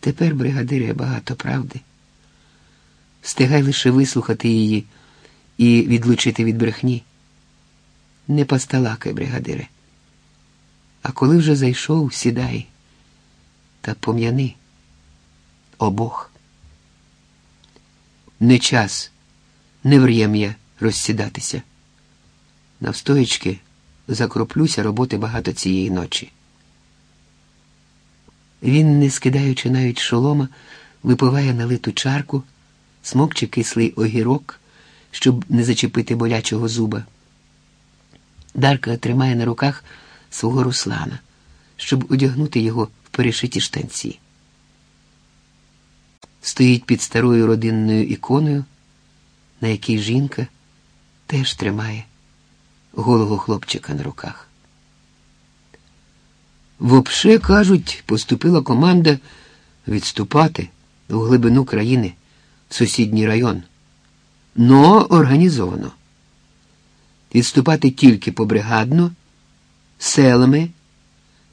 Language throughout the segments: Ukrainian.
Тепер, бригадире, багато правди. Встигай лише вислухати її і відлучити від брехні. Не посталакай, бригадире. А коли вже зайшов, сідай та пом'яни обох. Не час, не врем'я розсідатися. Навстоячки закроплюся роботи багато цієї ночі. Він, не скидаючи навіть шолома, випиває налиту чарку, смокче кислий огірок, щоб не зачепити болячого зуба. Дарка тримає на руках свого Руслана, щоб одягнути його в перешиті штанці. Стоїть під старою родинною іконою, на якій жінка теж тримає голого хлопчика на руках. Вопше, кажуть, поступила команда відступати у глибину країни в сусідній район. Но організовано. Відступати тільки побригадно, селами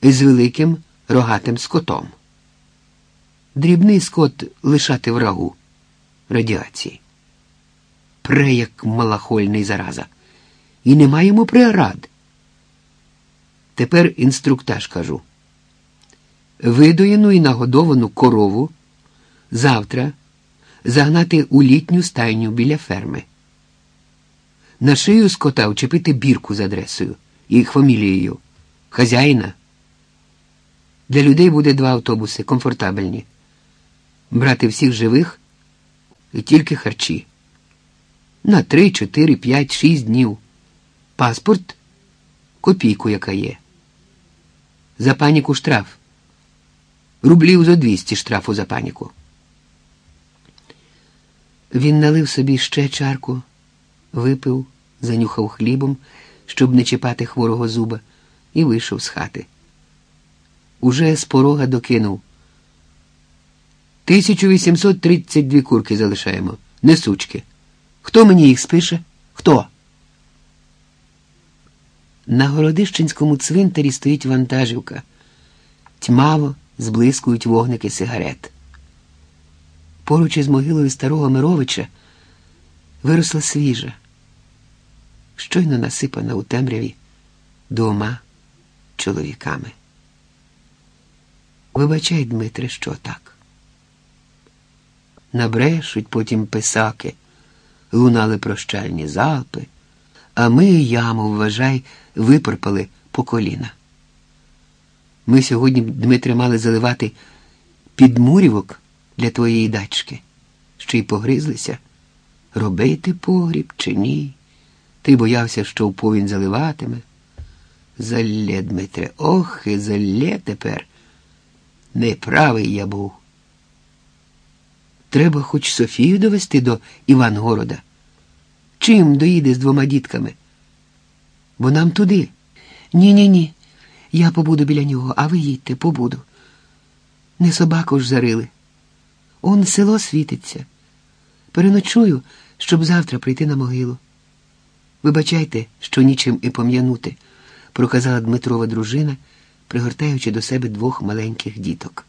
і з великим рогатим скотом. Дрібний скот лишати врагу радіації. Пре, як малахольний зараза. І не маємо приарад. Тепер інструктаж кажу. Видоєну і нагодовану корову завтра загнати у літню стайню біля ферми. На шию скота вчепити бірку з адресою і фамілією. Хазяїна. Для людей буде два автобуси, комфортабельні. Брати всіх живих і тільки харчі. На три, чотири, п'ять, шість днів. Паспорт копійку, яка є. За паніку штраф. Рублів за 200 штрафу за паніку. Він налив собі ще чарку, випив, занюхав хлібом, щоб не чіпати хворого зуба, і вийшов з хати. Уже з порога докинув. 1832 курки залишаємо, не сучки. Хто мені їх спише? Хто? На Городищенському цвинтарі стоїть вантажівка. Тьмаво зблискують вогники сигарет. Поруч із могилою старого Мировича виросла свіжа, щойно насипана у темряві двома чоловіками. Вибачай, Дмитре, що так. Набрешуть потім писаки, лунали прощальні залпи, а ми яму, вважай, випорпали по коліна. Ми сьогодні, Дмитре, мали заливати підмурівок для твоєї дачки, що й погризлися. Робити погріб чи ні? Ти боявся, що в повінь заливатиме. Залє, Дмитре, ох, і залє тепер. Неправий я був. Треба хоч Софію довести до Івангорода. Чим доїде з двома дітками? Бо нам туди. Ні, ні, ні. Я побуду біля нього, а ви їдьте, побуду. Не собаку ж зарили. Он село світиться. Переночую, щоб завтра прийти на могилу. Вибачайте, що нічим і пом'янути, проказала Дмитрова дружина, пригортаючи до себе двох маленьких діток.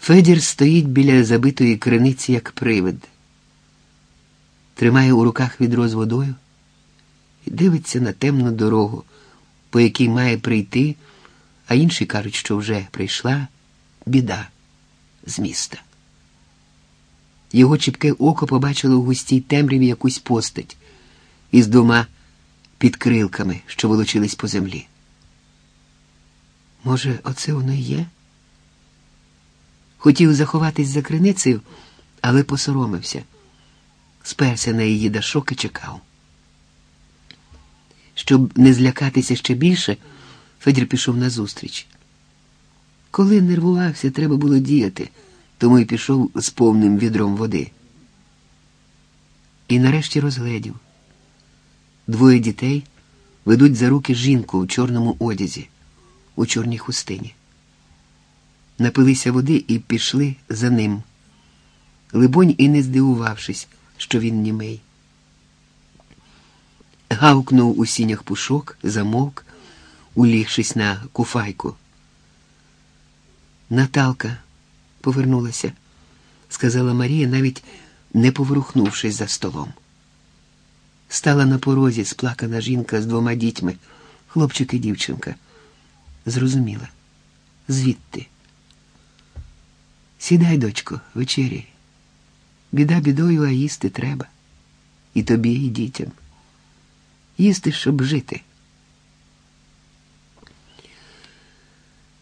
Федір стоїть біля забитої криниці, як привид, тримає у руках відро з водою і дивиться на темну дорогу, по якій має прийти, а інші кажуть, що вже прийшла біда з міста. Його чіпке око побачило у густій темряві якусь постать із двома підкрилками, що волочились по землі. Може, оце воно і є? Хотів заховатись за криницею, але посоромився, сперся на її дашок і чекав. Щоб не злякатися ще більше, Федір пішов назустріч. Коли нервувався, треба було діяти, тому й пішов з повним відром води. І нарешті розгледів. Двоє дітей ведуть за руки жінку у чорному одязі, у чорній хустині. Напилися води і пішли за ним, либонь і не здивувавшись, що він німий. Гавкнув у сінях пушок, замовк, улігшись на куфайку. Наталка повернулася, сказала Марія, навіть не поворухнувшись за столом. Стала на порозі сплакана жінка з двома дітьми, хлопчик і дівчинка. Зрозуміла. Звідти. Сідай, дочко, вечері. Біда бідою, а їсти треба. І тобі, і дітям. Їсти, щоб жити.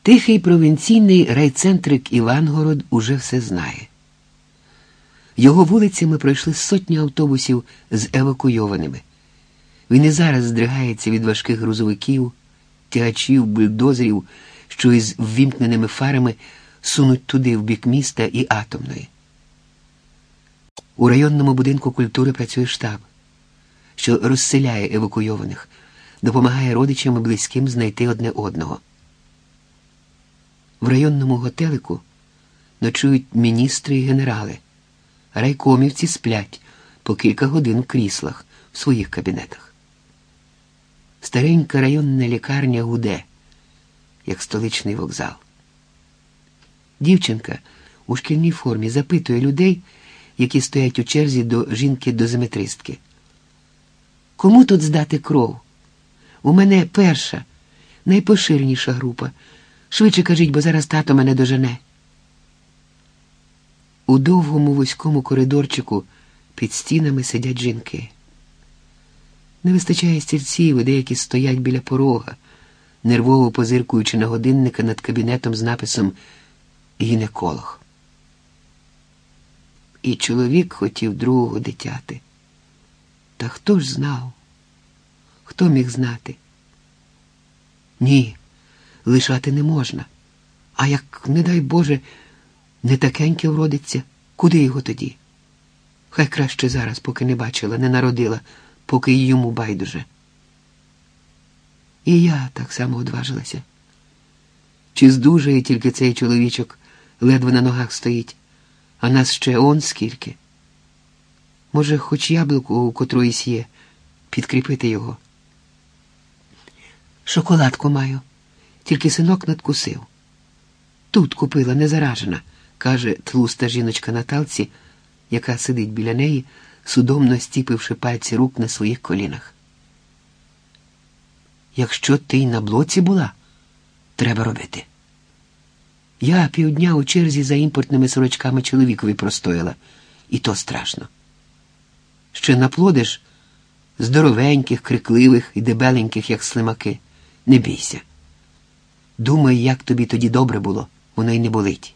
Тихий провінційний райцентрик Івангород уже все знає. Його вулицями пройшли сотні автобусів з евакуйованими. Він і зараз здригається від важких грузовиків, тягачів, бульдозерів, що із ввімкненими фарами сунуть туди в бік міста і атомної. У районному будинку культури працює штаб, що розселяє евакуйованих, допомагає родичам і близьким знайти одне одного. В районному готелику ночують міністри і генерали, райкомівці сплять по кілька годин в кріслах в своїх кабінетах. Старенька районна лікарня гуде, як столичний вокзал. Дівчинка у шкільній формі запитує людей, які стоять у черзі до жінки дозиметристки. Кому тут здати кров? У мене перша, найпоширеніша група. Швидше кажіть, бо зараз тато мене дожене. У довгому вузькому коридорчику під стінами сидять жінки. Не вистачає стільців, і деякі стоять біля порога, нервово позиркуючи на годинника над кабінетом з написом Гінеколог. І чоловік хотів другого дитяти. Та хто ж знав? Хто міг знати? Ні лишати не можна. А як, не дай Боже, не такеньке вродиться, куди його тоді? Хай краще зараз, поки не бачила, не народила, поки й йому байдуже. І я так само одважилася. Чи здужає тільки цей чоловічок ледве на ногах стоїть, а нас ще он скільки? Може, хоч яблуко у котроїсь є, підкріпити його. Шоколадку маю тільки синок надкусив. Тут купила не заражена, каже тлуста жіночка Наталці, яка сидить біля неї, судомно стіпивши пальці рук на своїх колінах. Якщо ти й на блоці була, треба робити. Я півдня у черзі за імпортними сорочками чоловікові простояла, і то страшно. Ще наплодиш здоровеньких, крикливих і дебеленьких, як слимаки. Не бійся. Думай, як тобі тоді добре було, воно й не болить.